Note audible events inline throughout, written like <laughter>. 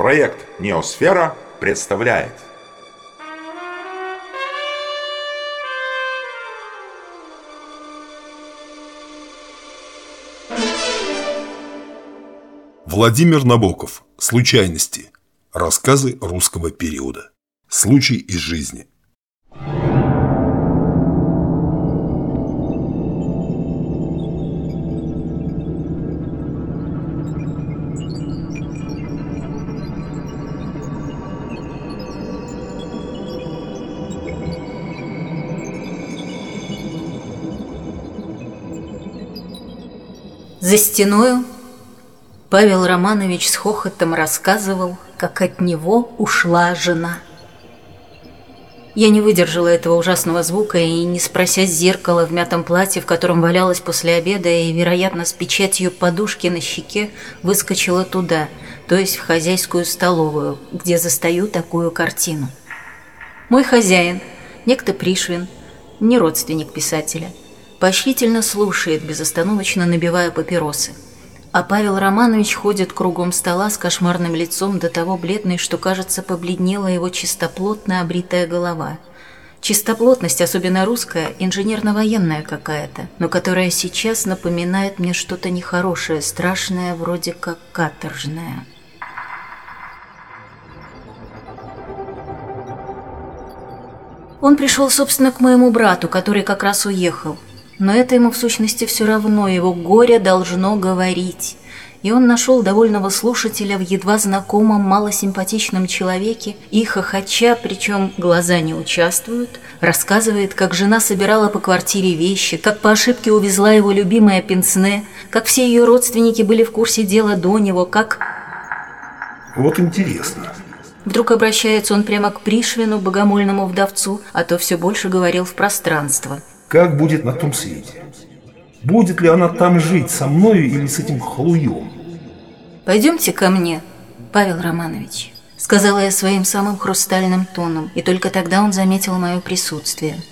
Проект «Неосфера» представляет Владимир Набоков. Случайности. Рассказы русского периода. Случай из жизни. За стеною Павел Романович с хохотом рассказывал, как от него ушла жена. Я не выдержала этого ужасного звука и, не спрося зеркала в мятом платье, в котором валялась после обеда и, вероятно, с печатью подушки на щеке, выскочила туда, то есть в хозяйскую столовую, где застаю такую картину. Мой хозяин, некто Пришвин, не родственник писателя – поощрительно слушает, безостановочно набивая папиросы. А Павел Романович ходит кругом стола с кошмарным лицом до того бледный, что, кажется, побледнела его чистоплотно обритая голова. Чистоплотность, особенно русская, инженерно-военная какая-то, но которая сейчас напоминает мне что-то нехорошее, страшное, вроде как каторжное. Он пришел, собственно, к моему брату, который как раз уехал – но это ему в сущности все равно, его горе должно говорить. И он нашел довольного слушателя в едва знакомом малосимпатичном человеке и, хохоча, причем глаза не участвуют, рассказывает, как жена собирала по квартире вещи, как по ошибке увезла его любимое пенсне, как все ее родственники были в курсе дела до него, как... Вот интересно. Вдруг обращается он прямо к Пришвину, богомольному вдовцу, а то все больше говорил в пространство – как будет на том свете? Будет ли она там жить со мною или с этим халуем? Пойдемте ко мне, Павел Романович, сказала я своим самым хрустальным тоном, и только тогда он заметил мое присутствие.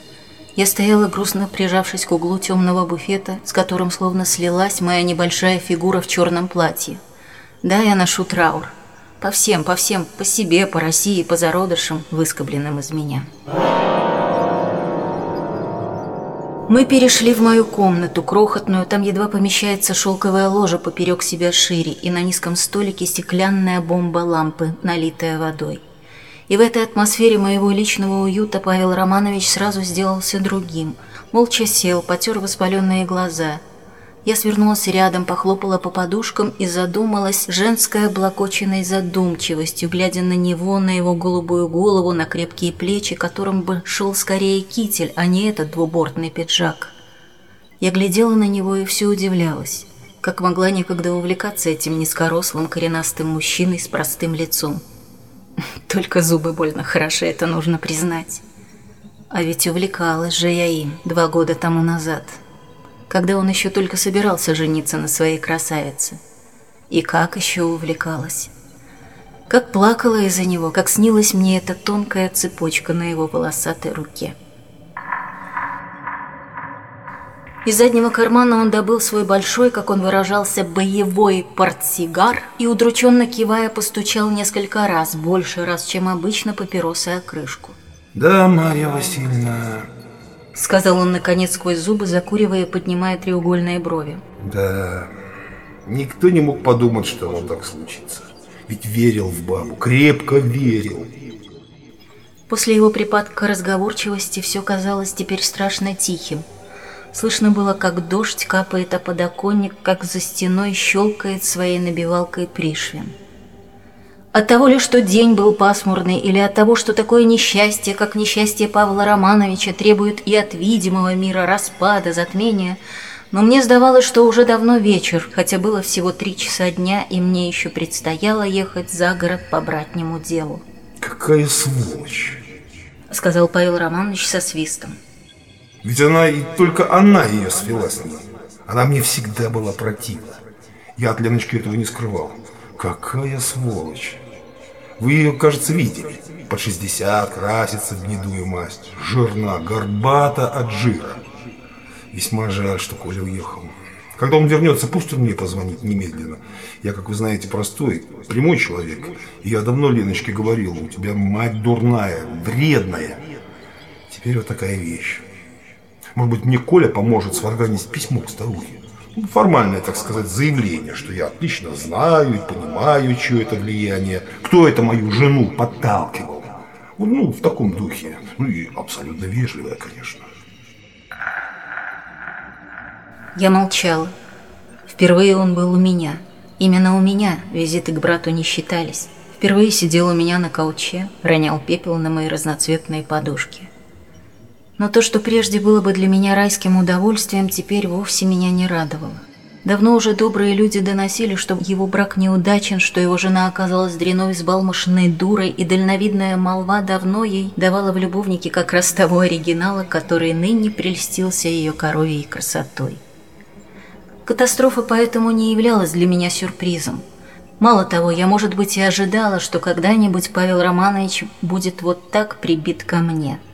Я стояла грустно прижавшись к углу темного буфета, с которым словно слилась моя небольшая фигура в черном платье. Да, я ношу траур. По всем, по всем, по себе, по России, по зародышам, выскобленным из меня. Мы перешли в мою комнату, крохотную, там едва помещается шелковая ложа поперек себя шире, и на низком столике стеклянная бомба лампы, налитая водой. И в этой атмосфере моего личного уюта Павел Романович сразу сделался другим. Молча сел, потер воспаленные глаза – я свернулась рядом, похлопала по подушкам и задумалась женской облокоченной задумчивостью, глядя на него, на его голубую голову, на крепкие плечи, которым бы шел скорее китель, а не этот двубортный пиджак. Я глядела на него и все удивлялась, как могла никогда увлекаться этим низкорослым коренастым мужчиной с простым лицом. <laughs> Только зубы больно хороши, это нужно признать. А ведь увлекалась же я им два года тому назад – когда он еще только собирался жениться на своей красавице. И как еще увлекалась. Как плакала из-за него, как снилась мне эта тонкая цепочка на его волосатой руке. Из заднего кармана он добыл свой большой, как он выражался, боевой портсигар и, удрученно кивая, постучал несколько раз, больше раз, чем обычно, папиросой о крышку. «Да, Марья Васильевна, Сказал он, наконец, сквозь зубы, закуривая и поднимая треугольные брови. Да, никто не мог подумать, что оно так случится. Ведь верил в бабу, крепко верил. После его припадка разговорчивости все казалось теперь страшно тихим. Слышно было, как дождь капает о подоконник, как за стеной щелкает своей набивалкой Пришвин. От того ли, что день был пасмурный, или от того, что такое несчастье, как несчастье Павла Романовича, требует и от видимого мира распада, затмения, но мне сдавалось, что уже давно вечер, хотя было всего три часа дня, и мне еще предстояло ехать за город по братнему делу. «Какая сволочь!» — сказал Павел Романович со свистом. «Ведь она, и только она ее свела с ним. Она мне всегда была противна. Я от Леночки этого не скрывал. Какая сволочь! Вы ее, кажется, видели. Под 60, красится в гнедую масть. Жирна, горбата от жира. Весьма жаль, что Коля уехал. Когда он вернется, пусть он мне позвонит немедленно. Я, как вы знаете, простой, прямой человек. И я давно Леночке говорил, у тебя мать дурная, вредная. Теперь вот такая вещь. Может быть, мне Коля поможет сварганить письмо к старухе. Формальное, так сказать, заявление, что я отлично знаю и понимаю, чье это влияние, кто это мою жену подталкивал. Ну, в таком духе. Ну и абсолютно вежливое, конечно. Я молчала. Впервые он был у меня. Именно у меня визиты к брату не считались. Впервые сидел у меня на кауче, ронял пепел на мои разноцветные подушки. Но то, что прежде было бы для меня райским удовольствием, теперь вовсе меня не радовало. Давно уже добрые люди доносили, что его брак неудачен, что его жена оказалась дряной взбалмошенной дурой, и дальновидная молва давно ей давала в любовнике как раз того оригинала, который ныне прельстился ее коровьей красотой. Катастрофа поэтому не являлась для меня сюрпризом. Мало того, я, может быть, и ожидала, что когда-нибудь Павел Романович будет вот так прибит ко мне –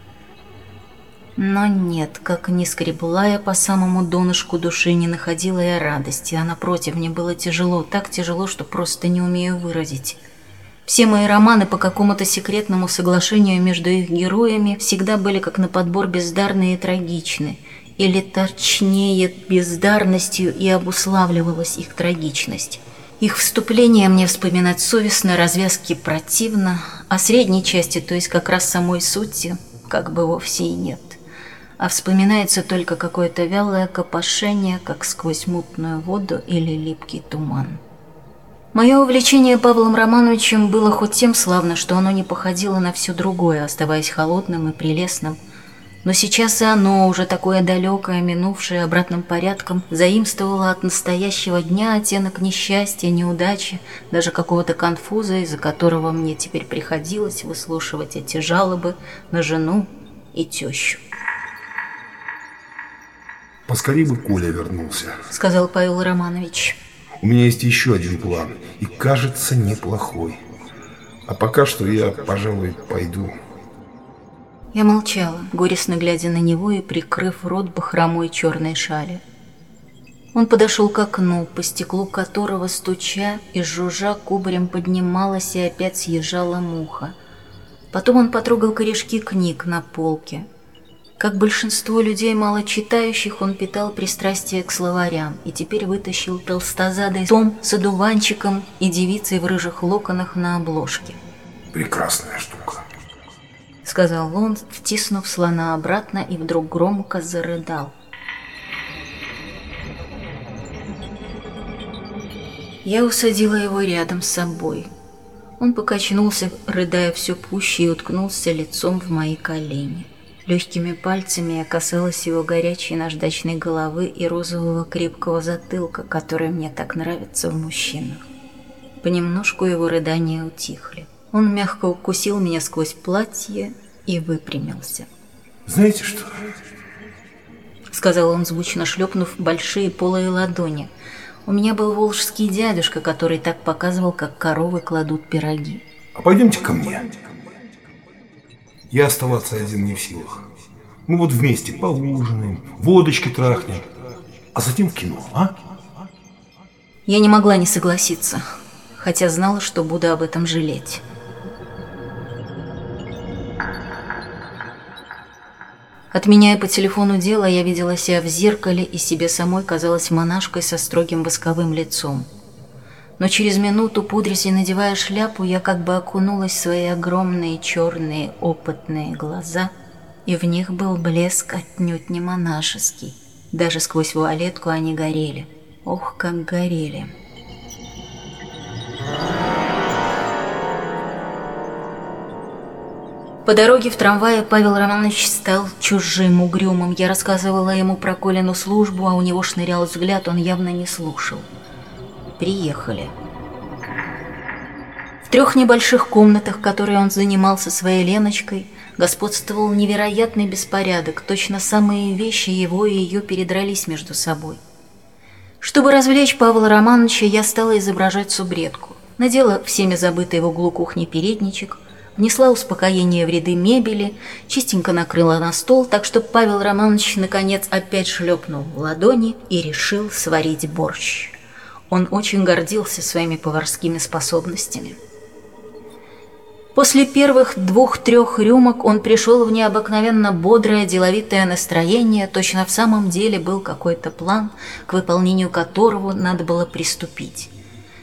но нет, как ни скребла я по самому донышку души, не находила я радости, а напротив, мне было тяжело, так тяжело, что просто не умею выразить. Все мои романы по какому-то секретному соглашению между их героями всегда были как на подбор бездарные и трагичны, или точнее бездарностью и обуславливалась их трагичность. Их вступление мне вспоминать совестно, развязки противно, а средней части, то есть как раз самой сути, как бы вовсе и нет а вспоминается только какое-то вялое копошение, как сквозь мутную воду или липкий туман. Мое увлечение Павлом Романовичем было хоть тем славно, что оно не походило на все другое, оставаясь холодным и прелестным, но сейчас и оно, уже такое далекое, минувшее обратным порядком, заимствовало от настоящего дня оттенок несчастья, неудачи, даже какого-то конфуза, из-за которого мне теперь приходилось выслушивать эти жалобы на жену и тещу. Поскорее бы Коля вернулся. Сказал Павел Романович. У меня есть еще один план. И кажется неплохой. А пока что я, пожалуй, пойду. Я молчала, горестно глядя на него и прикрыв рот бахромой черной шали. Он подошел к окну, по стеклу которого, стуча и жужжа, кубарем поднималась и опять съезжала муха. Потом он потрогал корешки книг на полке, как большинство людей малочитающих, он питал пристрастие к словарям и теперь вытащил толстозадый том с одуванчиком и девицей в рыжих локонах на обложке. «Прекрасная штука», — сказал он, втиснув слона обратно и вдруг громко зарыдал. Я усадила его рядом с собой. Он покачнулся, рыдая все пуще, и уткнулся лицом в мои колени. Легкими пальцами я касалась его горячей наждачной головы и розового крепкого затылка, который мне так нравится в мужчинах. Понемножку его рыдания утихли. Он мягко укусил меня сквозь платье и выпрямился. «Знаете что?» Сказал он, звучно шлепнув большие полые ладони. У меня был волжский дядюшка, который так показывал, как коровы кладут пироги. «А пойдемте ко мне». Я оставаться один не в силах. Мы вот вместе поужинаем, водочки трахнем, а затем в кино, а? Я не могла не согласиться, хотя знала, что буду об этом жалеть. Отменяя по телефону дело, я видела себя в зеркале и себе самой казалась монашкой со строгим восковым лицом но через минуту, пудрясь и надевая шляпу, я как бы окунулась в свои огромные черные опытные глаза, и в них был блеск отнюдь не монашеский. Даже сквозь вуалетку они горели. Ох, как горели. По дороге в трамвае Павел Романович стал чужим, угрюмым. Я рассказывала ему про Колину службу, а у него шнырял взгляд, он явно не слушал приехали. В трех небольших комнатах, которые он занимался своей Леночкой, господствовал невероятный беспорядок, точно самые вещи его и ее передрались между собой. Чтобы развлечь Павла Романовича, я стала изображать субредку. Надела всеми забытый в углу кухни передничек, внесла успокоение в ряды мебели, чистенько накрыла на стол, так что Павел Романович наконец опять шлепнул в ладони и решил сварить борщ. Он очень гордился своими поварскими способностями. После первых двух-трех рюмок он пришел в необыкновенно бодрое, деловитое настроение, точно в самом деле был какой-то план, к выполнению которого надо было приступить.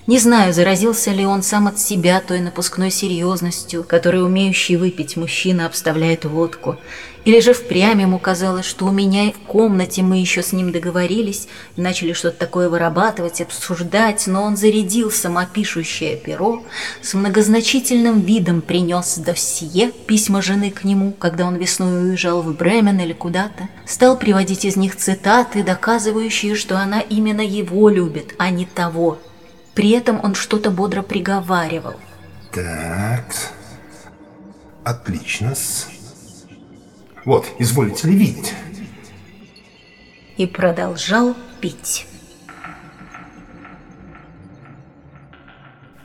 Не знаю, заразился ли он сам от себя той напускной серьезностью, которой умеющий выпить мужчина обставляет водку, или же впрямь ему казалось, что у меня в комнате мы еще с ним договорились и начали что-то такое вырабатывать, обсуждать, но он зарядил самопишущее перо, с многозначительным видом принес досье, письма жены к нему, когда он весной уезжал в Бремен или куда-то, стал приводить из них цитаты, доказывающие, что она именно его любит, а не того, при этом он что-то бодро приговаривал. Так, отлично. Вот, изволите ли видеть? И продолжал пить.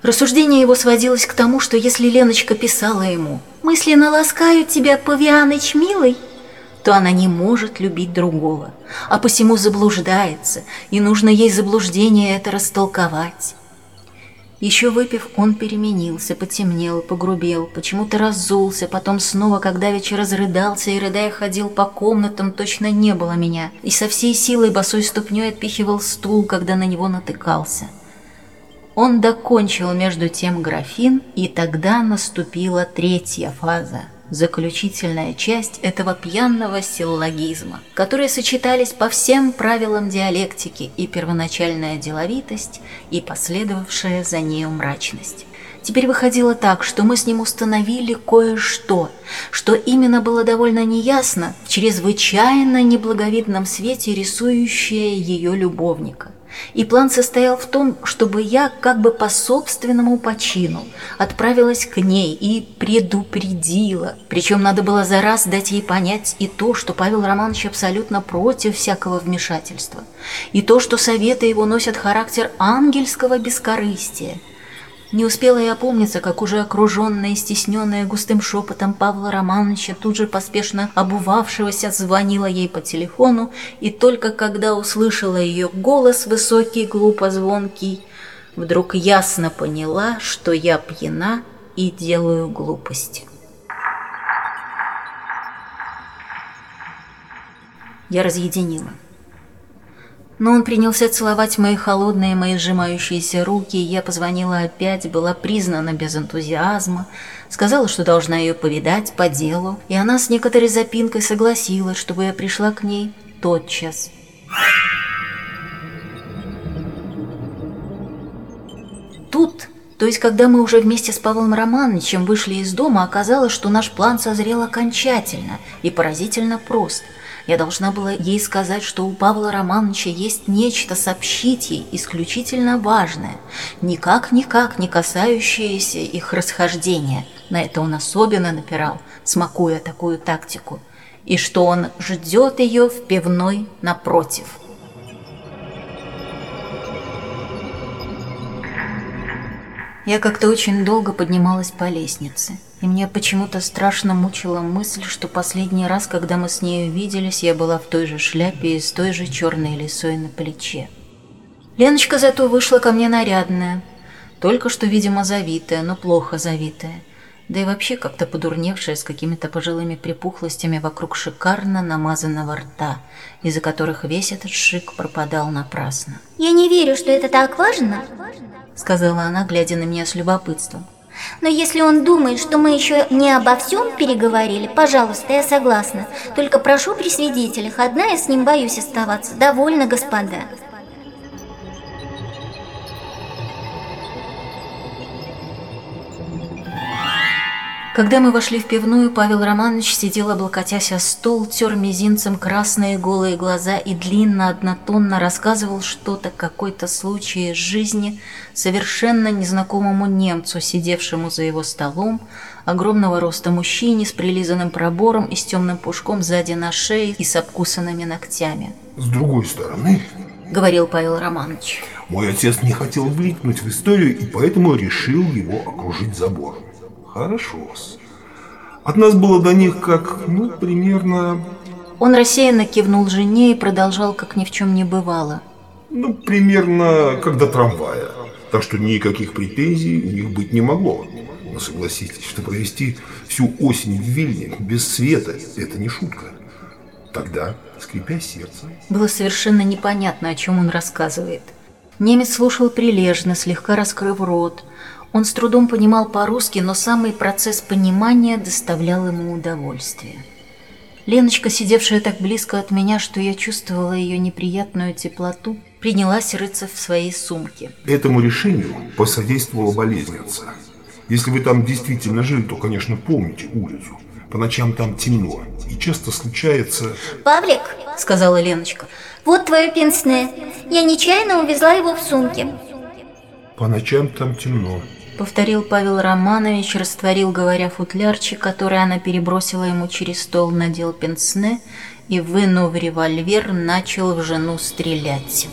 Рассуждение его сводилось к тому, что если Леночка писала ему «Мысленно ласкаю тебя, Павианыч, милый», то она не может любить другого, а посему заблуждается, и нужно ей заблуждение это растолковать. Еще выпив, он переменился, потемнел, погрубел, почему-то разулся, потом снова, когда вечер разрыдался и, рыдая, ходил по комнатам, точно не было меня, и со всей силой босой ступней отпихивал стул, когда на него натыкался. Он докончил между тем графин, и тогда наступила третья фаза — заключительная часть этого пьяного силлогизма, которые сочетались по всем правилам диалектики и первоначальная деловитость, и последовавшая за нею мрачность. Теперь выходило так, что мы с ним установили кое-что, что именно было довольно неясно в чрезвычайно неблаговидном свете рисующее ее любовника. И план состоял в том, чтобы я как бы по собственному почину отправилась к ней и предупредила. Причем надо было за раз дать ей понять и то, что Павел Романович абсолютно против всякого вмешательства, и то, что советы его носят характер ангельского бескорыстия – не успела я опомниться, как уже окруженная и стесненная густым шепотом Павла Романовича, тут же поспешно обувавшегося, звонила ей по телефону, и только когда услышала ее голос высокий, глупо звонкий, вдруг ясно поняла, что я пьяна и делаю глупости. Я разъединила. Но он принялся целовать мои холодные, мои сжимающиеся руки, и я позвонила опять, была признана без энтузиазма, сказала, что должна ее повидать по делу, и она с некоторой запинкой согласилась, чтобы я пришла к ней тотчас. Тут, то есть когда мы уже вместе с Павлом Романовичем вышли из дома, оказалось, что наш план созрел окончательно и поразительно прост – я должна была ей сказать, что у Павла Романовича есть нечто сообщить ей исключительно важное, никак-никак не касающееся их расхождения. На это он особенно напирал, смакуя такую тактику. И что он ждет ее в пивной напротив. Я как-то очень долго поднималась по лестнице и мне почему-то страшно мучила мысль, что последний раз, когда мы с ней виделись, я была в той же шляпе и с той же черной лисой на плече. Леночка зато вышла ко мне нарядная, только что, видимо, завитая, но плохо завитая, да и вообще как-то подурневшая с какими-то пожилыми припухлостями вокруг шикарно намазанного рта, из-за которых весь этот шик пропадал напрасно. «Я не верю, что это так важно», — сказала она, глядя на меня с любопытством. Но если он думает, что мы еще не обо всем переговорили, пожалуйста, я согласна. Только прошу при свидетелях, одна я с ним боюсь оставаться. Довольно, господа. Когда мы вошли в пивную, Павел Романович сидел, облокотясь о стол, тер мизинцем красные голые глаза и длинно, однотонно рассказывал что-то, какой-то случай из жизни совершенно незнакомому немцу, сидевшему за его столом, огромного роста мужчине с прилизанным пробором и с темным пушком сзади на шее и с обкусанными ногтями. С другой стороны, — говорил Павел Романович, — мой отец не хотел влипнуть в историю и поэтому решил его окружить забором. Хорошо -с. От нас было до них как, ну, примерно... Он рассеянно кивнул жене и продолжал, как ни в чем не бывало. Ну, примерно как до трамвая. Так что никаких претензий у них быть не могло. Но согласитесь, что провести всю осень в Вильне без света – это не шутка. Тогда, скрипя сердце... Было совершенно непонятно, о чем он рассказывает. Немец слушал прилежно, слегка раскрыв рот. Он с трудом понимал по-русски, но самый процесс понимания доставлял ему удовольствие. Леночка, сидевшая так близко от меня, что я чувствовала ее неприятную теплоту, принялась рыться в своей сумке. Этому решению посодействовала болезнь отца. Если вы там действительно жили, то, конечно, помните улицу. По ночам там темно, и часто случается... Павлик, сказала Леночка, вот твое пенсне. Я нечаянно увезла его в сумке. По ночам там темно. Повторил Павел Романович, растворил, говоря футлярчик, который она перебросила ему через стол, надел пенсне и, вынув револьвер, начал в жену стрелять.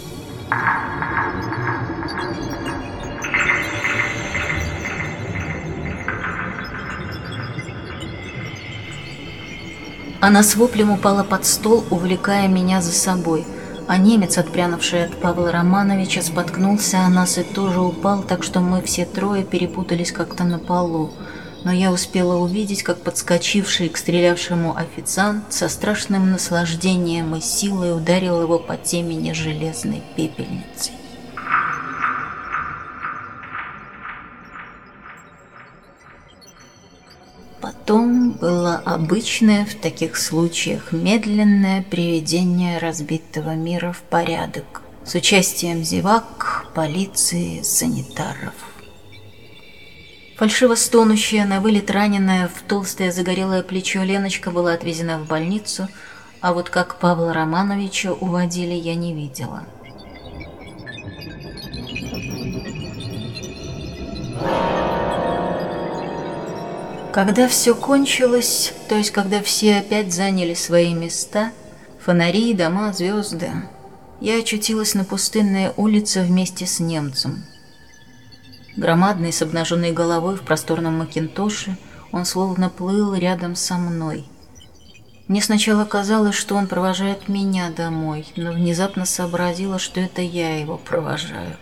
Она с воплем упала под стол, увлекая меня за собой, а немец, отпрянувший от Павла Романовича, споткнулся о нас и тоже упал, так что мы все трое перепутались как-то на полу. Но я успела увидеть, как подскочивший к стрелявшему официант со страшным наслаждением и силой ударил его по темени железной пепельницей. Потом было обычное в таких случаях медленное приведение разбитого мира в порядок с участием зевак, полиции, санитаров. Фальшиво стонущая, на вылет раненая в толстое загорелое плечо Леночка была отвезена в больницу, а вот как Павла Романовича уводили, я не видела. Когда все кончилось, то есть когда все опять заняли свои места, фонари, дома, звезды, я очутилась на пустынной улице вместе с немцем. Громадный, с обнаженной головой в просторном макинтоше, он словно плыл рядом со мной. Мне сначала казалось, что он провожает меня домой, но внезапно сообразила, что это я его провожаю.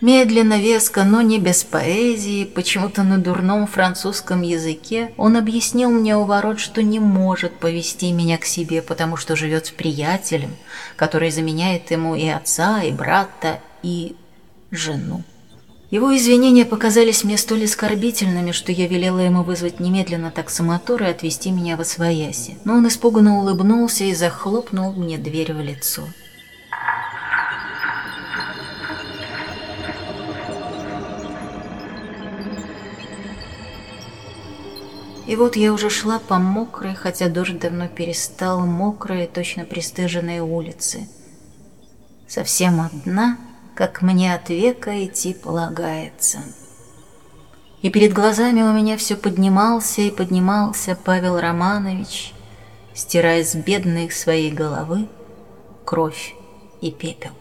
Медленно, веско, но не без поэзии, почему-то на дурном французском языке, он объяснил мне у ворот, что не может повести меня к себе, потому что живет с приятелем, который заменяет ему и отца, и брата, и жену. Его извинения показались мне столь оскорбительными, что я велела ему вызвать немедленно таксомотор и отвезти меня в Освояси. Но он испуганно улыбнулся и захлопнул мне дверь в лицо. И вот я уже шла по мокрой, хотя дождь давно перестал, мокрой, точно пристыженной улице. Совсем одна, как мне от века идти полагается. И перед глазами у меня все поднимался и поднимался Павел Романович, стирая с бедной своей головы кровь и пепел.